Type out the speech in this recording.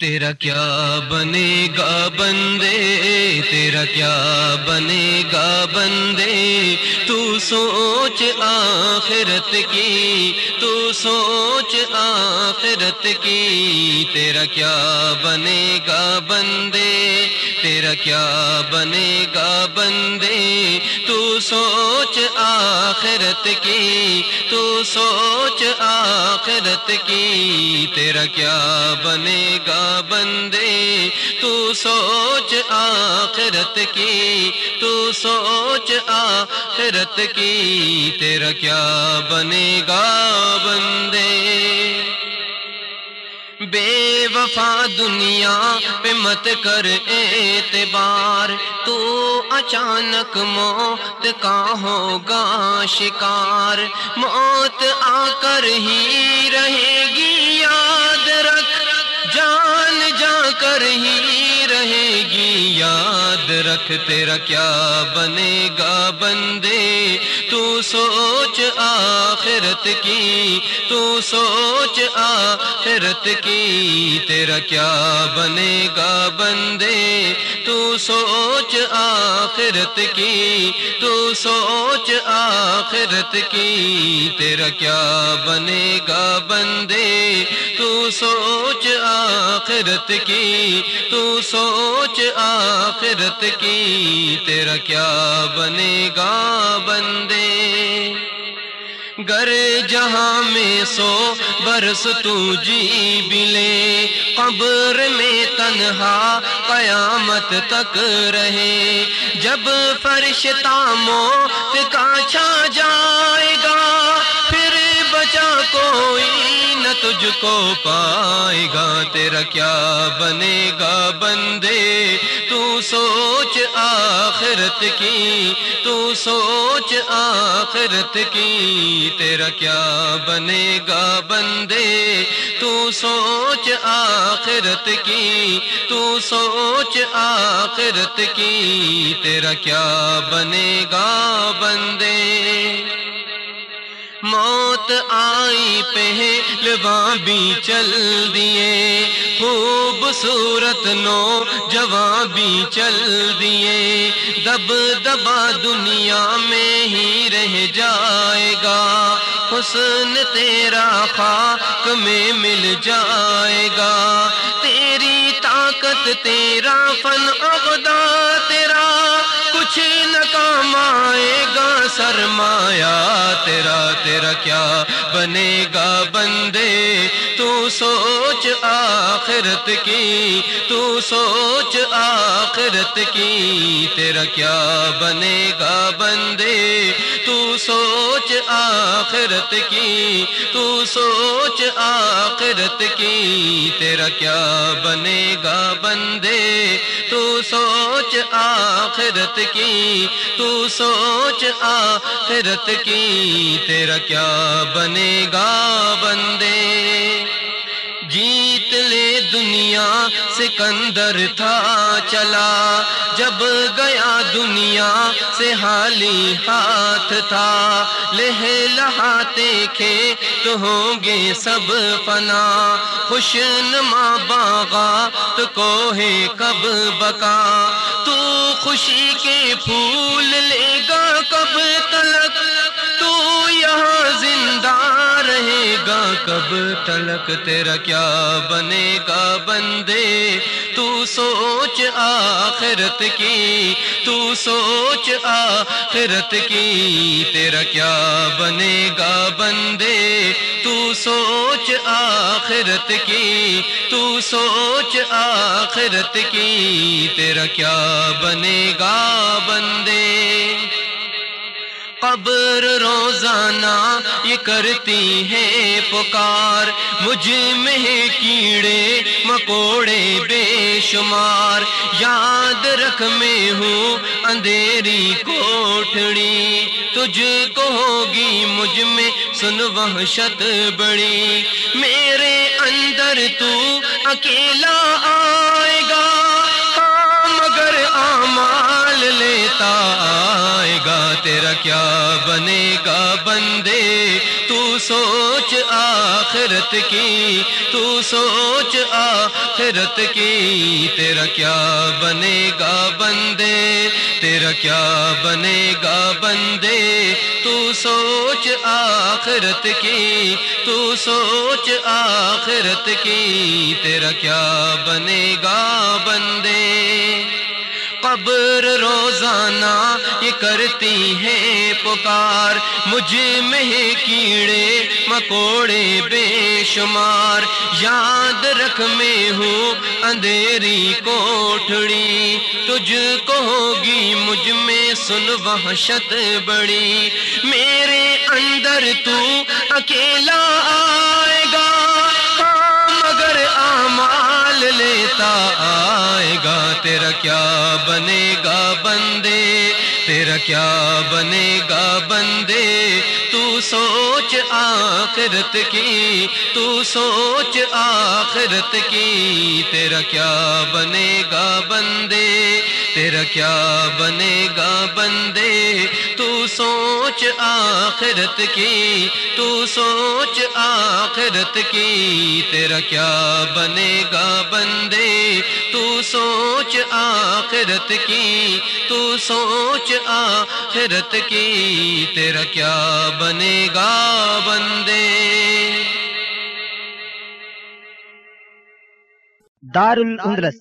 تیرا کیا بنے گا بندے؟ تیرا کیا بنے گا بندے؟ تو سوچ آخرت کی، تو سوچ آخرت کی، تیرا کیا بنے گا بندے؟ تیرا کیا بنے گا بندے؟ تو سوچ آخرت کی، تو سوچ آخرت کی۔ تیرا کیا بنے گا بندے؟ تو سوچ آخرت کی، تو سوچ آخرت کی۔ تیرا کیا بنے گا بندے؟ بے وفا دنیا پہ مت کر اعتبار، تو اچانک موت کا ہوگا شکار۔ موت آ کر ہی رہے گی، یاد رکھ، جان جا کر ہی رکھ تیرا کیا بنے گا بندے؟ تو سوچ آخرت کی، تو سوچ آخرت کی، تیرا کیا بنے گا بندے؟ تو سوچ آخرت کی، تو سوچ آخرت کی، تیرا کیا بنے گا بندے؟ تو سوچ آخرت کی، تو سوچ آخرت کی، تیرا کیا بنے گا بندے؟ گر جہاں میں سو، برس تو جی بلے۔ قبر میں تنہا قیامت تک رہے۔ جب فرش تامو کا چھا جائے گا، پھر بچا کوئی تجھ کو پائے گا، تیرا کیا بنے گا بندے؟ تو سوچ آخرت کی، تو سوچ آخرت کی، تیرا کیا بنے گا بندے؟ تو سوچ آخرت کی، تو سوچ آخرت کی، تیرا کیا بنے گا بندے؟ موت آئی پہلواں بھی چل دیے خوبصورت نو جوان بھی چل دیے دب دبا دنیا میں ہی رہ جائے گا۔ حسن تیرا خاک میں مل جائے گا۔ تیری طاقت، تیرا فن عقدہ تیرا کچھ نہ کام آئے گا۔ سرمایا بنے گا بندے، تو سوچ آخرت کی، تو سوچ آخرت کی، تیرا کیا بنے گا بندے؟ تو سوچ آخرت کی، تو سوچ آخرت کی، تیرا کیا بنے گا بندے؟ تو سوچ آخرت کی تو سوچ آخرت کی تیرا کیا بنے گا بندے؟ جیت دنیا سکندر تھا چلا۔ جب گیا دنیا سے حالی ہاتھ تھا۔ لہ لہاتے کھے تو ہوں گے سب فنا۔ خوش نما باغا تو کو کب بکا۔ تو خوشی کے پھول لے گا کب تلک۔ کب تلک تیرا کیا بنے گا بندے؟ تو سوچ آخرت کی، تو سوچ آخرت کی تیرا کیا بنے گا بندے؟ تو سوچ آخرت کی، تو سوچ آخرت کی تیرا کیا بنے گا بندے؟ قبر روزانہ یہ کرتی ہے پکار مجھ میں کیڑے مکوڑے بے شمار یاد رکھ میں ہوں اندھیری کوٹھڑی تجھ کو ہوگی مجھ میں سن وحشت بڑی میرے اندر تو اکیلا آئے گا ہاں مگر آمال لیتا آئے گا، تیرا کیا بنے گا بندے؟ تو سوچ آخرت کی، تو سوچ آخرت کی، تیرا کیا بنے گا بندے؟ تیرا کیا بنے گا بندے؟ تو سوچ آخرت کی، تو سوچ آخرت کی، تیرا کیا بنے گا بندے؟ قبر روزانہ یہ کرتی ہے پکار مجھ میں کیڑے مکوڑے بے شمار یاد رکھ میں ہوں اندھیری کوٹھڑی تجھ کو ہوگی مجھ میں سن وحشت بڑی میرے اندر تو اکیلا آئے گا کیا بنے گا بندے؟ تیرا کیا بنے گا بندے؟ تو سوچ آخرت کی، تو سوچ آخرت کی، تیرا کیا بنے گا بندے؟ تیرا کیا بنے گا بندے؟ تو سوچ آخرت کی، تو سوچ آخرت کی۔ تیرا کیا بنے گا بندے؟ تو سوچ آخرت کی، تو سوچ آخرت کی۔ تیرا کیا بنے گا بندے؟ دار الاندلس